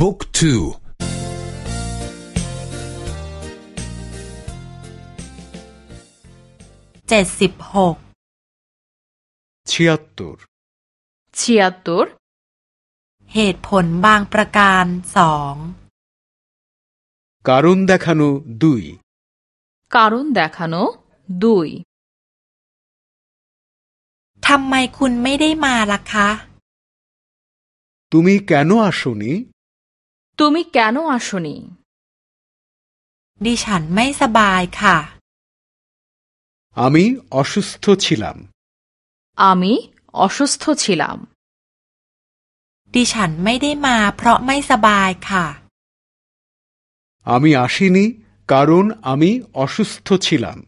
บุ๊กทู เจ็ดสิบหก ছিয়াত্তর ছিয়াত্তর เหตุผลบางประการสอง কারণ দেখানো দুই কারণ দেখানো দুই ทำไมคุณไม่ได้มาล่ะคะ তুমি কেন আসনি তুমি কেন আসনি ดิฉันไม่สบายค่ะ আমি অসুস্থ ছিলাম আমি অসুস্থ ছিলাম ดิฉันไม่ได้มาเพราะไม่สบายค่ะ আমি আসিনি কারণ আমি অসুস্থ ছিলাম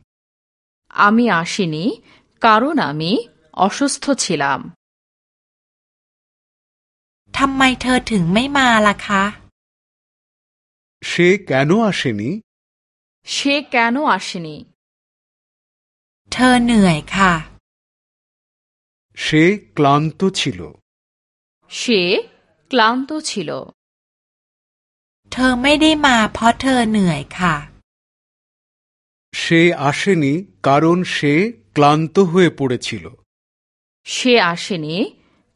আমি আসিনি কারণ আমি অসুস্থ ছিলাম ทำไมเธอถึงไม่มาล่ะคะ সে কেন আসেনি সে কেন আসেনি เธอเหนื่อยค่ะ সে ক্লান্ত ছিল সে ক্লান্ত ছিল เธอไม่ได้มาเพราะเธอเหนื่อยค่ะ সে আসেনি কারণ সে ক্লান্ত হয়ে পড়েছিল সে আসেনি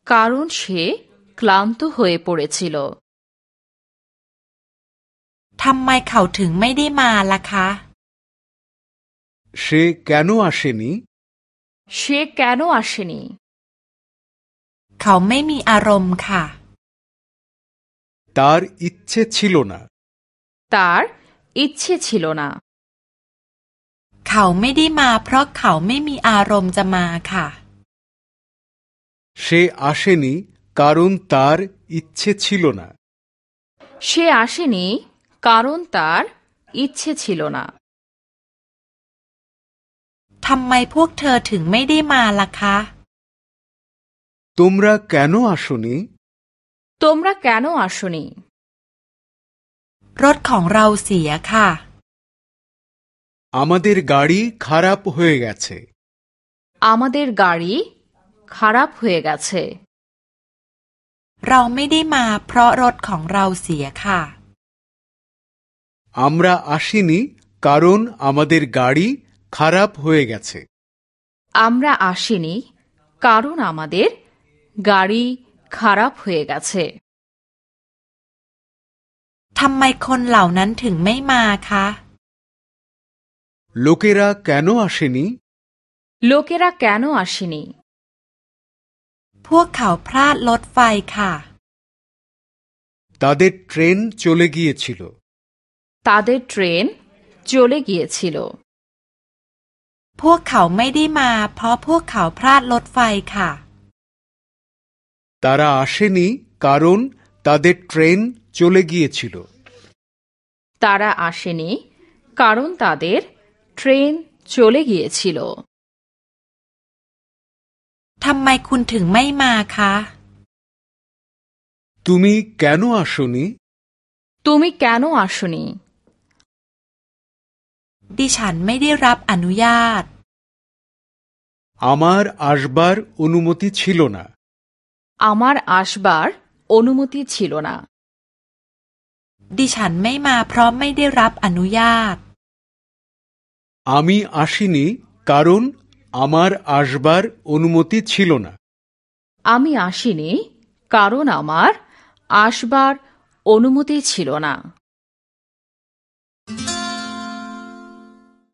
কারণ সে ক্লান্ত হয়ে পড়েছিল ทำไมเขาถึงไม่ได้มาล่ะคะ সে কেন আসেনি সে কেন আসেনি เขาไม่มีอารมณ์ค่ะ তার ইচ্ছে ছিল না তার ইচ্ছে ছিল না เขาไม่ได้มาเพราะเขาไม่มีอารมณ์จะมาค่ะ সে আসেনি কারণ তার ইচ্ছে ছিল না সে আসেনি কারণ তার ইচ্ছে ছিল না ทำไมพวกเธอถึงไม่ได้มาล่ะคะ তোমরা কেন আসনি তোমরা কেন আসনি รถของเราเสียค่ะ আমাদের গাড়ি খারাপ হয়ে গেছে আমাদের গাড়ি খারাপ হয়ে গেছে เราไม่ได้มาเพราะรถของเราเสียค่ะ আমরা আসিনি কারণ আমাদের গাড়ি খারাপ হয়ে গেছে আমরা আসিনি কারণ আমাদের গাড়ি খারাপ হয়ে গেছে ทำไมคนเหล่านั้นถึงไม่มาคะ লোকেরা কেন আসেনি লোকেরা কেন আসেনি พวกเขาพลาดรถไฟค่ะ তাদের ট্রেন চলে গিয়েছিল তাদের ট্রেন চলে গিয়েছিল พวกเขาไม่ได้มา เพราะพวกเขาพลาดรถไฟค่ะ তারা আসেনি কারণ তাদের ট্রেন চলে গিয়েছিল তারা আসেনি কারণ তাদের ট্রেন চলে গিয়েছিল ทำไมคุณถึงไม่มาคะ তুমি কেন আসনি তুমি কেন আসনি ดิฉันไม่ได้รับอนุญาต আমার আসবার অনুমতি ছিল না আমার আসবার অনুমতি ছিল না ดิฉันไม่มาเพราะไม่ได้รับอนุญาต আমি আসিনি কারণ আমার আসবার অনুমতি ছিল না আমি আসিনি কারণ আমার আসবার অনুমতি ছিল না